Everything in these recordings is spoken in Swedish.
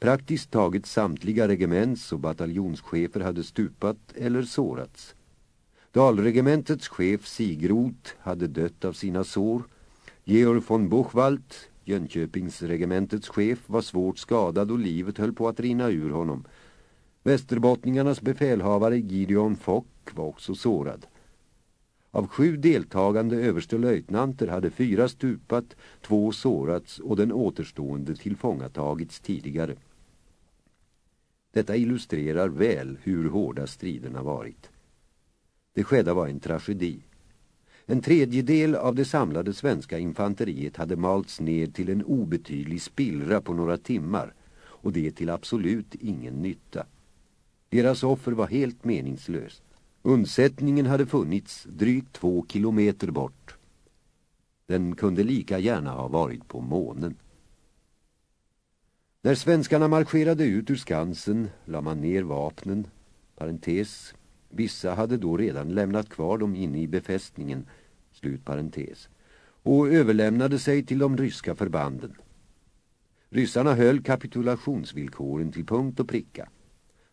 Praktiskt taget samtliga regements- och bataljonschefer hade stupat eller sårats. Dalregementets chef Sigrot hade dött av sina sår. Georg von Buchwald, Jönköpingsregementets chef, var svårt skadad och livet höll på att rinna ur honom. Västerbottningarnas befälhavare Gideon Fock var också sårad. Av sju deltagande överstelöjtnanter hade fyra stupat, två sårats och den återstående tillfångatagits tidigare. Detta illustrerar väl hur hårda striderna varit. Det skedda var en tragedi. En tredjedel av det samlade svenska infanteriet hade malts ner till en obetydlig spillra på några timmar och det till absolut ingen nytta. Deras offer var helt meningslöst. Undsättningen hade funnits drygt två kilometer bort. Den kunde lika gärna ha varit på månen. När svenskarna marscherade ut ur Skansen la man ner vapnen, parentes, vissa hade då redan lämnat kvar dem inne i befästningen, slut parentes, och överlämnade sig till de ryska förbanden. Ryssarna höll kapitulationsvillkoren till punkt och pricka.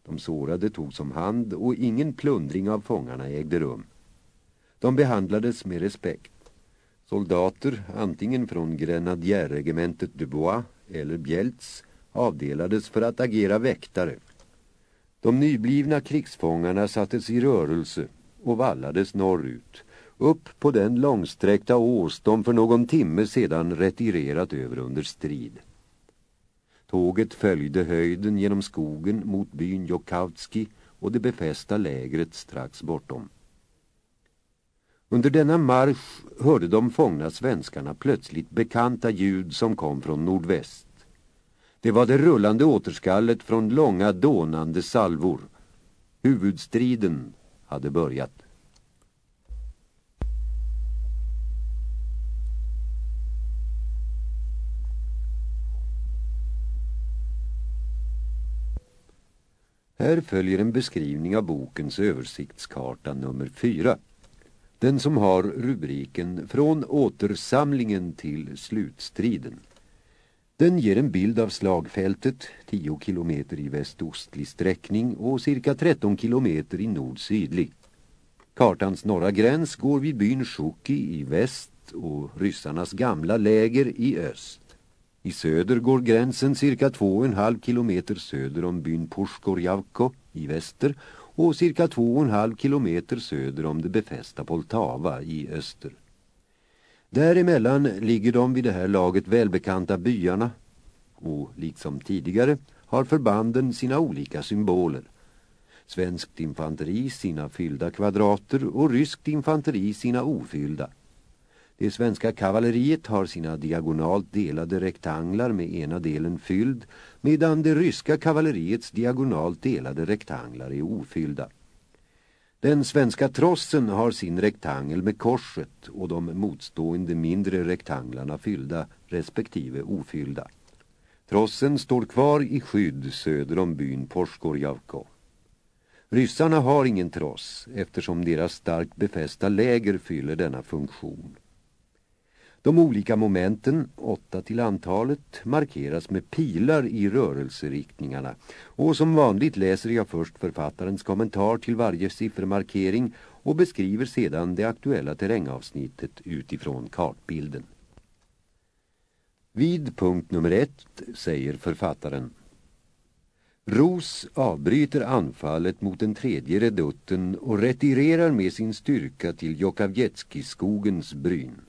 De sårade togs om hand och ingen plundring av fångarna ägde rum. De behandlades med respekt. Soldater, antingen från grenadjärregementet Dubois eller Bjelts, avdelades för att agera väktare. De nyblivna krigsfångarna sattes i rörelse och vallades norrut, upp på den långsträckta ås de för någon timme sedan retirerat över under strid. Tåget följde höjden genom skogen mot byn Jokautski och det befästa lägret strax bortom. Under denna marsch hörde de fångna svenskarna plötsligt bekanta ljud som kom från nordväst. Det var det rullande återskallet från långa dånande salvor. Huvudstriden hade börjat. Här följer en beskrivning av bokens översiktskarta nummer 4. Den som har rubriken Från återsamlingen till slutstriden. Den ger en bild av slagfältet, 10 kilometer i västostlig sträckning och cirka 13 kilometer i nord-sydlig. Kartans norra gräns går vid byn Shuki i väst och ryssarnas gamla läger i öst. I söder går gränsen cirka 2,5 kilometer söder om byn Pushkorjavko i väster och cirka 2,5 kilometer söder om det befästa Poltava i öster. Däremellan ligger de vid det här laget välbekanta byarna och liksom tidigare har förbanden sina olika symboler. Svenskt infanteri sina fyllda kvadrater och ryskt infanteri sina ofyllda. Det svenska kavalleriet har sina diagonalt delade rektanglar med ena delen fylld medan det ryska kavalleriets diagonalt delade rektanglar är ofyllda. Den svenska trossen har sin rektangel med korset och de motstående mindre rektanglarna fyllda respektive ofyllda. Trossen står kvar i skydd söder om byn Porskorjavko. Ryssarna har ingen tross eftersom deras starkt befästa läger fyller denna funktion. De olika momenten, åtta till antalet, markeras med pilar i rörelseriktningarna och som vanligt läser jag först författarens kommentar till varje siffermarkering och beskriver sedan det aktuella terrängavsnittet utifrån kartbilden. Vid punkt nummer ett säger författaren Ros avbryter anfallet mot den tredje redutten och retirerar med sin styrka till Jokavjetskiskogens bryn.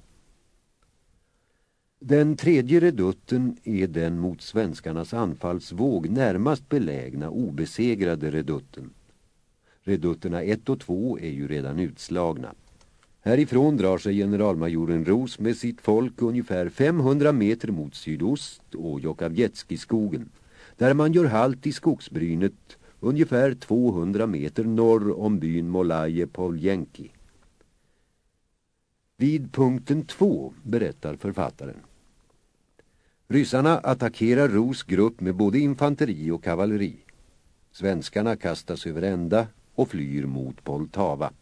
Den tredje redutten är den mot svenskarnas anfallsvåg närmast belägna obesegrade redutten. Redutterna 1 och 2 är ju redan utslagna. Härifrån drar sig generalmajoren Ros med sitt folk ungefär 500 meter mot sydost och Jokavjetskiskogen, där man gör halt i skogsbrynet ungefär 200 meter norr om byn Molaje Poljenki. Vid punkten 2 berättar författaren. Ryssarna attackerar Ros grupp med både infanteri och kavalleri. Svenskarna kastas över ända och flyr mot Poltava.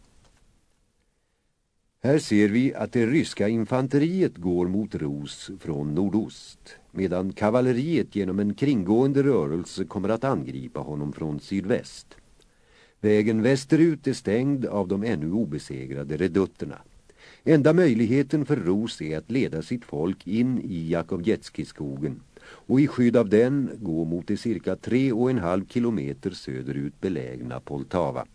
Här ser vi att det ryska infanteriet går mot Ros från nordost. medan kavalleriet genom en kringgående rörelse kommer att angripa honom från sydväst. Vägen västerut är stängd av de ännu obesegrade redutterna. Enda möjligheten för Ros är att leda sitt folk in i Jakovjetskiskogen och i skydd av den gå mot det cirka tre och en halv kilometer söderut belägna Poltava.